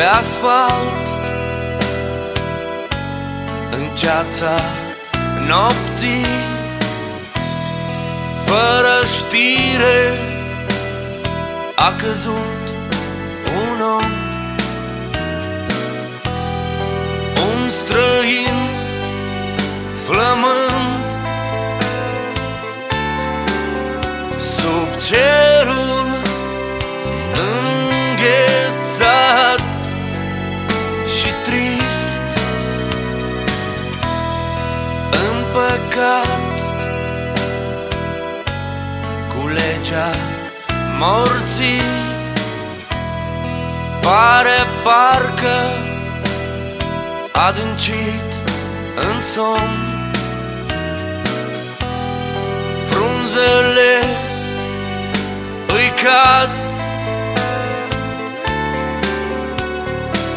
pe asfalt În ceața nopții Fără știre A căzut morții Pare parcă adâncit în somn. Frunzele îi cad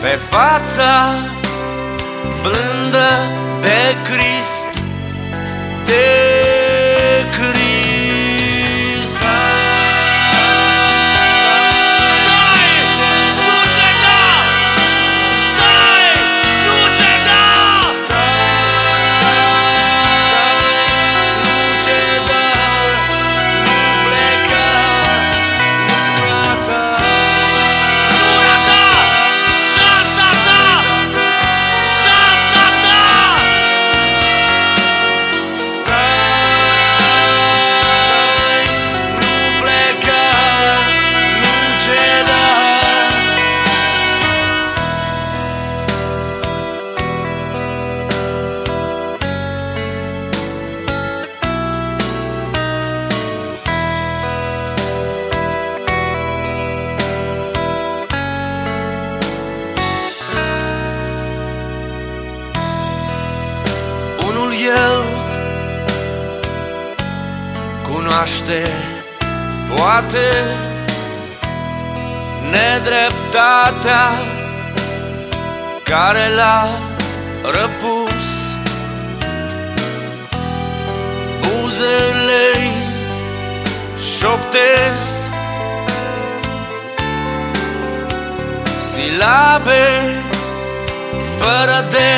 Pe fața blândă de Crist cunoaște poate nedreptatea care l-a răpus. Buzele șoptesc silabe fără de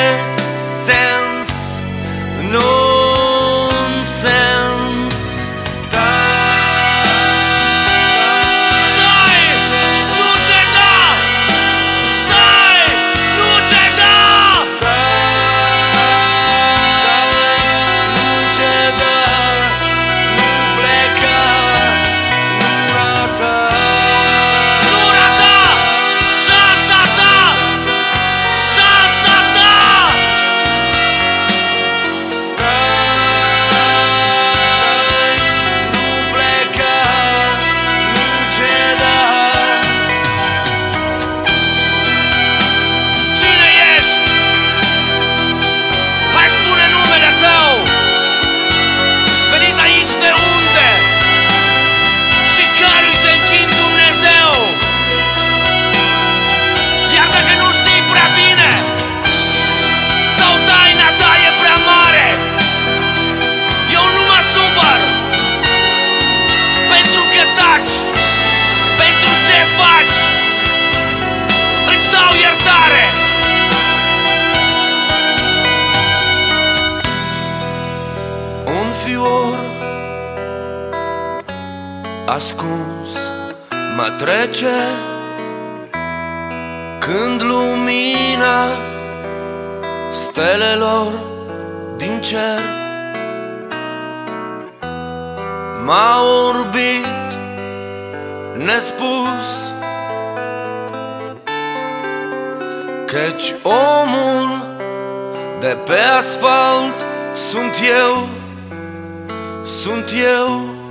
ascuns mă trece. Când lumina stelelor din cer M-a orbit nespus Căci omul de pe asfalt sunt eu sunt eu